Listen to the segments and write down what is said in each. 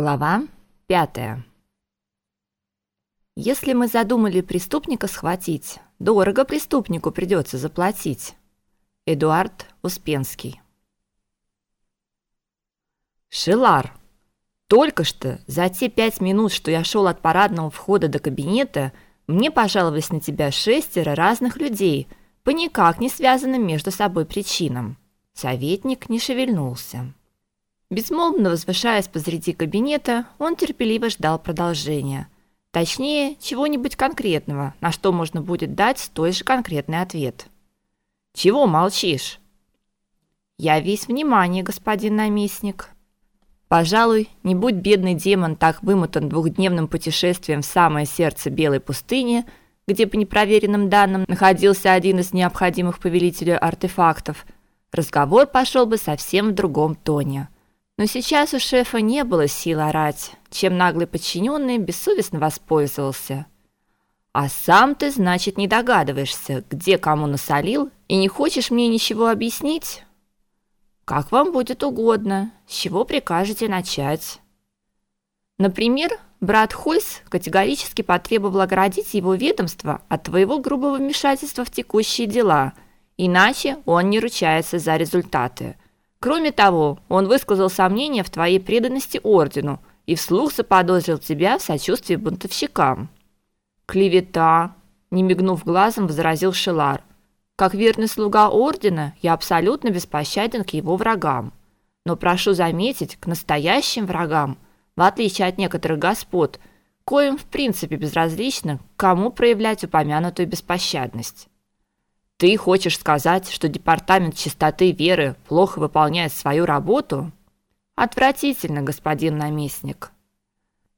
Глава пятая. Если мы задумали преступника схватить, дорого преступнику придется заплатить. Эдуард Успенский. Шилар. Только что за те пять минут, что я шел от парадного входа до кабинета, мне пожаловались на тебя шестеро разных людей по никак не связанным между собой причинам. Советник не шевельнулся. Безмолвно возвышаясь посреди кабинета, он терпеливо ждал продолжения. Точнее, чего-нибудь конкретного, на что можно будет дать столь же конкретный ответ. «Чего молчишь?» «Я весь внимание, господин наместник». Пожалуй, не будь бедный демон так вымотан двухдневным путешествием в самое сердце Белой пустыни, где по непроверенным данным находился один из необходимых повелителей артефактов, разговор пошел бы совсем в другом тоне – но сейчас у шефа не было сил орать, чем наглый подчиненный бессовестно воспользовался. А сам ты, значит, не догадываешься, где кому насолил, и не хочешь мне ничего объяснить? Как вам будет угодно, с чего прикажете начать? Например, брат Хольс категорически потребовал оградить его ведомство от твоего грубого вмешательства в текущие дела, иначе он не ручается за результаты. Кроме того, он высказал сомнения в твоей преданности ордену и вслух заподозрил тебя в сочувствии бунтовщикам. Клевета, не мигнув глазом, возразил Шелар. Как верный слуга ордена, я абсолютно беспощаден к его врагам. Но прошу заметить, к настоящим врагам, в отличие от некоторых господ, коим в принципе безразлично, кому проявлять упомянутую беспощадность. Ты хочешь сказать, что департамент чистоты веры плохо выполняет свою работу? Отвратительно, господин наместник.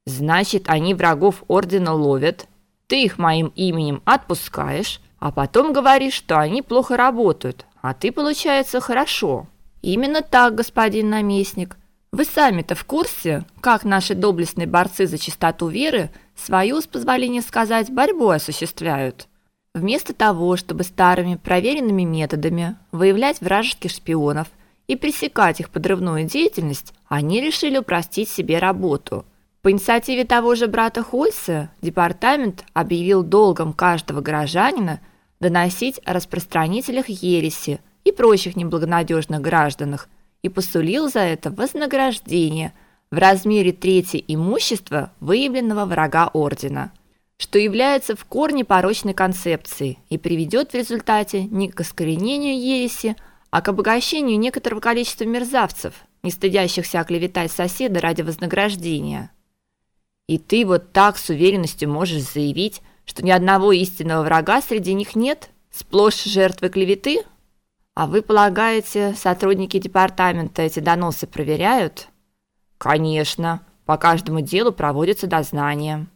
Значит, они врагов ордена ловят, ты их моим именем отпускаешь, а потом говоришь, что они плохо работают, а ты, получается, хорошо. Именно так, господин наместник. Вы сами-то в курсе, как наши доблестные борцы за чистоту веры свою, с позволения сказать, борьбу осуществляют? Вместо того, чтобы старыми проверенными методами выявлять вражеских шпионов и пресекать их подрывную деятельность, они решили упростить себе работу. По инициативе того же брата Хольса департамент объявил долгом каждого горожанина доносить о распространителях ереси и прочих неблагонадежных гражданах и посулил за это вознаграждение в размере трети имущества выявленного врага ордена – что является в корне порочной концепцией и приведет в результате не к искоренению ереси, а к обогащению некоторого количества мерзавцев, не стыдящихся оклеветать соседа ради вознаграждения. И ты вот так с уверенностью можешь заявить, что ни одного истинного врага среди них нет, сплошь жертвы клеветы? А вы полагаете, сотрудники департамента эти доносы проверяют? Конечно, по каждому делу проводится дознание.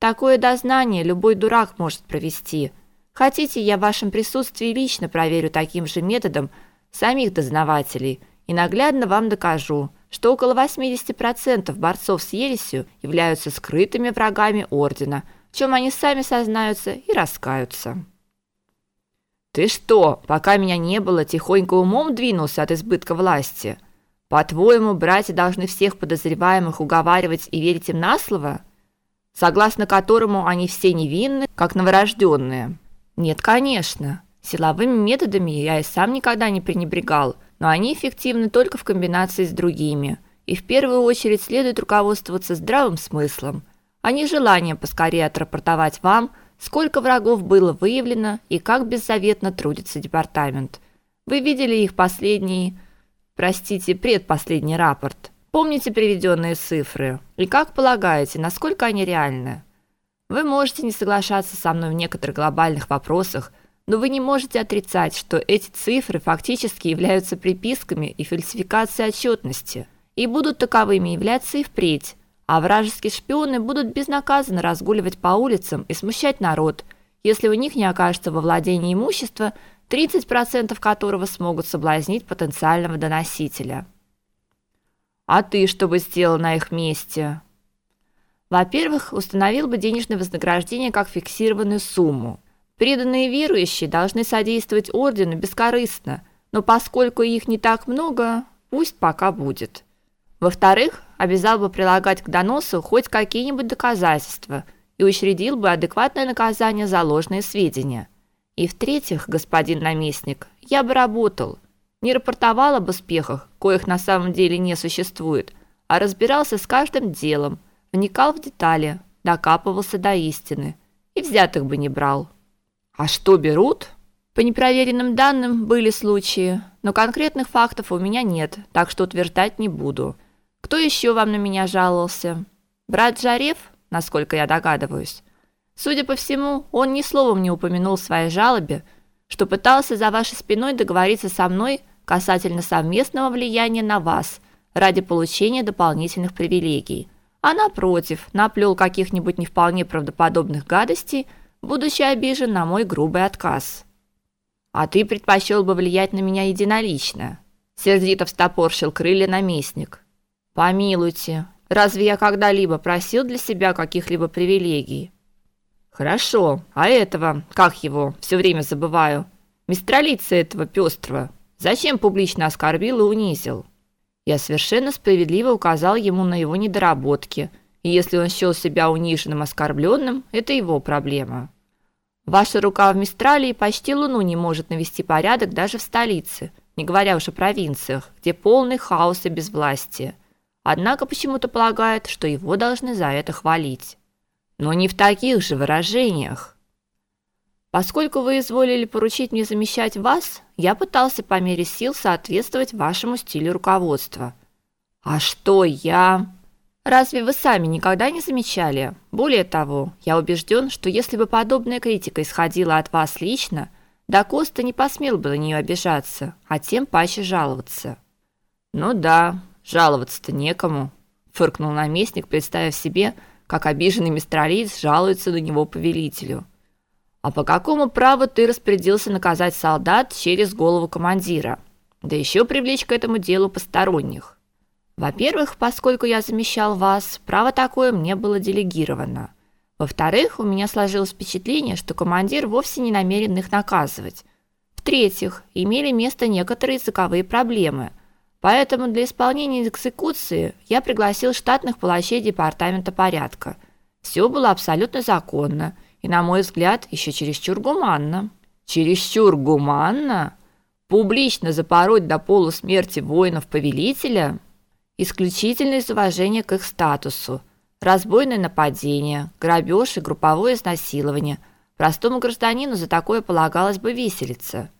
Такое дознание любой дурак может провести. Хотите, я в вашем присутствии лично проверю таким же методом самих дознавателей и наглядно вам докажу, что около 80% борцов с ересью являются скрытыми врагами ордена, в чем они сами сознаются и раскаются. Ты что, пока меня не было, тихонько умом двинулся от избытка власти? По-твоему, братья должны всех подозреваемых уговаривать и верить им на слово? Согласно которому они все невинны, как новорожденные. Нет, конечно. Силовыми методами я и сам никогда не пренебрегал, но они эффективны только в комбинации с другими. И в первую очередь следует руководствоваться здравым смыслом, а не желанием поскорее отрапортовать вам, сколько врагов было выявлено и как беззаветно трудится департамент. Вы видели их последний, простите, предпоследний рапорт. Помните приведенные цифры? И как полагаете, насколько они реальны? Вы можете не соглашаться со мной в некоторых глобальных вопросах, но вы не можете отрицать, что эти цифры фактически являются приписками и фальсификацией отчетности и будут таковыми являться и впредь. А вражеские шпионы будут безнаказанно разгуливать по улицам и смущать народ, если у них не окажется во владении имущества, 30% которого смогут соблазнить потенциального доносителя. А ты что бы сделал на их месте? Во-первых, установил бы денежное вознаграждение как фиксированную сумму. Преданные верующие должны содействовать ордену бескорыстно, но поскольку их не так много, пусть пока будет. Во-вторых, обязал бы прилагать к доносу хоть какие-нибудь доказательства и учредил бы адекватное наказание за ложные сведения. И в-третьих, господин наместник, я бы работал, не рапортовал об успехах, коих на самом деле не существует, а разбирался с каждым делом, вникал в детали, докапывался до истины и взятых бы не брал. А что берут? По непроверенным данным были случаи, но конкретных фактов у меня нет, так что утверждать не буду. Кто еще вам на меня жаловался? Брат Жарев, насколько я догадываюсь. Судя по всему, он ни словом не упомянул в своей жалобе, что пытался за вашей спиной договориться со мной касательно совместного влияния на вас ради получения дополнительных привилегий. А напротив, наплел каких-нибудь не вполне правдоподобных гадостей, будучи обижен на мой грубый отказ. А ты предпочел бы влиять на меня единолично, сердито встопорщил крылья наместник. Помилуйте, разве я когда-либо просил для себя каких-либо привилегий? Хорошо, а этого, как его, все время забываю. Мистралица этого пестрого. Зачем публично оскорбил и унизил? Я совершенно справедливо указал ему на его недоработки, и если он счел себя униженным, оскорбленным, это его проблема. Ваша рука в Мистралии почти луну не может навести порядок даже в столице, не говоря уж о провинциях, где полный хаос и безвластие однако почему-то полагает, что его должны за это хвалить. Но не в таких же выражениях. Поскольку вы изволили поручить мне замещать вас, я пытался по мере сил соответствовать вашему стилю руководства. А что я? Разве вы сами никогда не замечали? Более того, я убежден, что если бы подобная критика исходила от вас лично, да Коста не посмел бы на нее обижаться, а тем паче жаловаться. Ну да, Жаловаться-то некому, фыркнул наместник, представив себе, как обиженный мистралиец жалуется на него повелителю. А по какому праву ты распорядился наказать солдат через голову командира? Да еще привлечь к этому делу посторонних. Во-первых, поскольку я замещал вас, право такое мне было делегировано. Во-вторых, у меня сложилось впечатление, что командир вовсе не намерен их наказывать. В-третьих, имели место некоторые языковые проблемы, Поэтому для исполнения экзекуции я пригласил штатных палачей департамента порядка. Все было абсолютно законно и, на мой взгляд, еще чересчур гуманно. Чересчур гуманно? Публично запороть до полусмерти воинов-повелителя? Исключительно из уважения к их статусу. Разбойное нападение, грабеж и групповое изнасилование. Простому гражданину за такое полагалось бы виселица.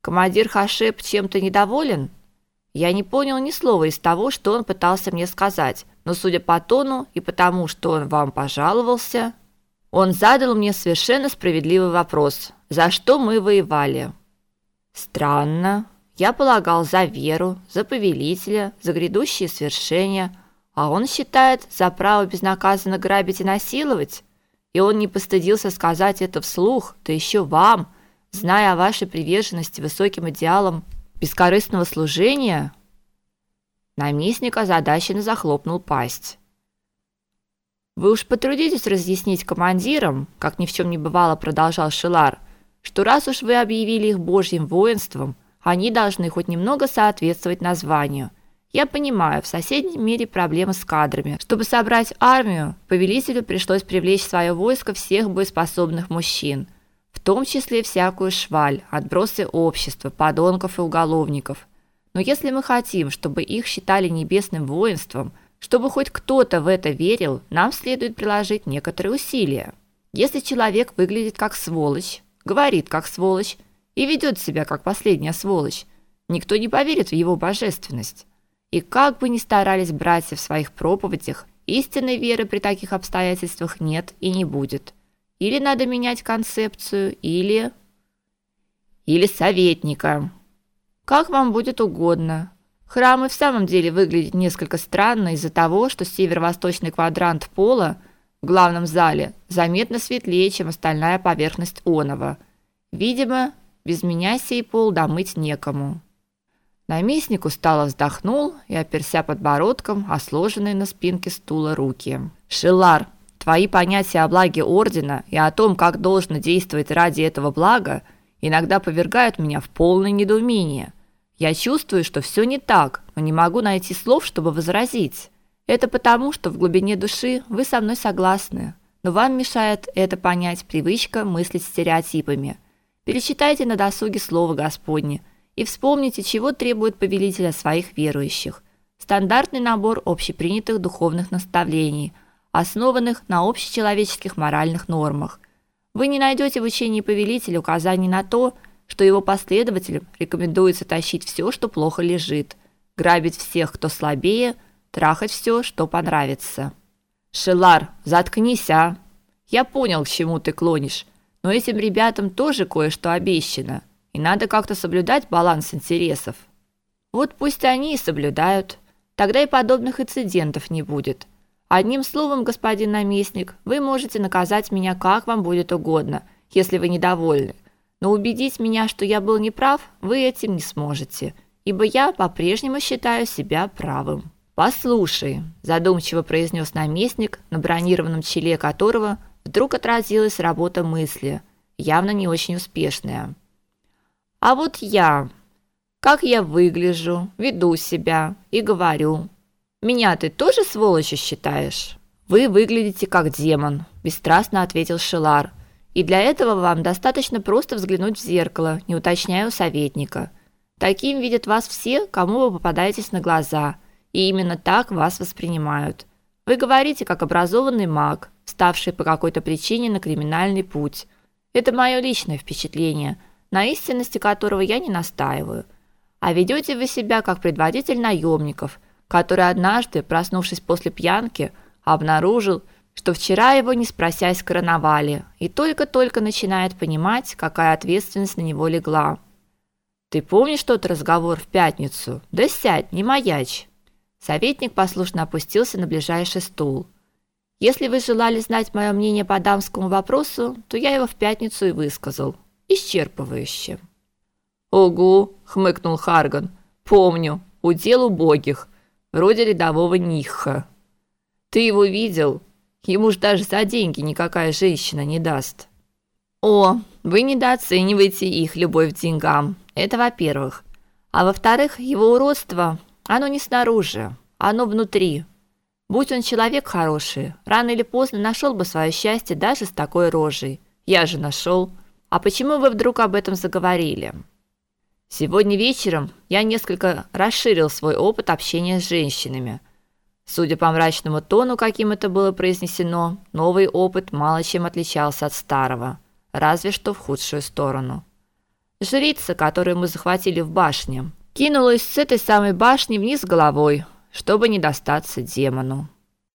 Командир Хашеп чем-то недоволен? Я не понял ни слова из того, что он пытался мне сказать, но судя по тону и потому, что он вам пожаловался, он задал мне совершенно справедливый вопрос: за что мы воевали? Странно. Я полагал за веру, за повелителя, за грядущие свершения, а он считает за право безнаказанно грабить и насиловать. И он не постыдился сказать это вслух, да еще вам, зная о вашей приверженности высоким идеалам бескорыстного служения? Наместник озадаченно захлопнул пасть. Вы уж потрудитесь разъяснить командирам, как ни в чем не бывало, продолжал Шилар, что раз уж вы объявили их божьим воинством, они должны хоть немного соответствовать названию. Я понимаю, в соседнем мире проблемы с кадрами. Чтобы собрать армию, повелителю пришлось привлечь в свое войско всех боеспособных мужчин – в том числе всякую шваль, отбросы общества, подонков и уголовников. Но если мы хотим, чтобы их считали небесным воинством, чтобы хоть кто-то в это верил, нам следует приложить некоторые усилия. Если человек выглядит как сволочь, говорит как сволочь и ведет себя как последняя сволочь, никто не поверит в его божественность. И как бы ни старались братья в своих проповедях, истинной веры при таких обстоятельствах нет и не будет. Или надо менять концепцию, или или советника. Как вам будет угодно. Храм и в самом деле выглядит несколько странно из-за того, что северо-восточный квадрант пола в главном зале заметно светлее, чем остальная поверхность онова. Видимо, без меня сей пол домыть некому. Наместник устало вздохнул и оперся подбородком о сложенные на спинке стула руки. Шилар, Твои понятия о благе ордена и о том, как должно действовать ради этого блага, иногда повергают меня в полное недоумение. Я чувствую, что все не так, но не могу найти слов, чтобы возразить. Это потому, что в глубине души вы со мной согласны, но вам мешает это понять привычка мыслить стереотипами. Перечитайте на досуге слово Господне и вспомните, чего требует повелитель от своих верующих. Стандартный набор общепринятых духовных наставлений, основанных на общечеловеческих моральных нормах. Вы не найдете в учении повелителя указаний на то, что его последователям рекомендуется тащить все, что плохо лежит, грабить всех, кто слабее, трахать все, что понравится. Шелар, заткнись, а. Я понял, к чему ты клонишь, но этим ребятам тоже кое-что обещано, и надо как-то соблюдать баланс интересов. Вот пусть они и соблюдают. Тогда и подобных инцидентов не будет. Одним словом, господин наместник, вы можете наказать меня как вам будет угодно, если вы недовольны но убедить меня, что я был неправ, вы этим не сможете, ибо я по-прежнему считаю себя правым. Послушай, задумчиво произнес наместник, на бронированном челе которого вдруг отразилась работа мысли, явно не очень успешная. А вот я, как я выгляжу, веду себя и говорю. Меня ты тоже сволочью считаешь? Вы выглядите как демон, бесстрастно ответил Шилар и для этого вам достаточно просто взглянуть в зеркало, не уточняя у советника. Таким видят вас все, кому вы попадаетесь на глаза, и именно так вас воспринимают. Вы говорите как образованный маг, ставший по какой-то причине на криминальный путь. Это мое личное впечатление, на истинности которого я не настаиваю. А ведете вы себя как предводитель наемников, который однажды, проснувшись после пьянки, обнаружил, что вчера его не спросясь короновали, и только-только начинает понимать, какая ответственность на него легла. Ты помнишь тот разговор в пятницу? Да сядь, не маячь. Советник послушно опустился на ближайший стул. Если вы желали знать мое мнение по дамскому вопросу, то я его в пятницу и высказал, исчерпывающе. Ого, хмыкнул Харган. Помню, удел убогих, вроде рядового Ниха. Ты его видел? Ему ж даже за деньги никакая женщина не даст. О, вы недооцениваете их любовь к деньгам. Это во-первых. А во-вторых, его уродство, оно не снаружи, оно внутри. Будь он человек хороший, рано или поздно нашел бы свое счастье даже с такой рожей. Я же нашел. А почему вы вдруг об этом заговорили? Сегодня вечером я несколько расширил свой опыт общения с женщинами. Судя по мрачному тону, каким это было произнесено, новый опыт мало чем отличался от старого, разве что в худшую сторону. Жрица, которую мы захватили в башне, кинулась с этой самой башни вниз головой, чтобы не достаться демону.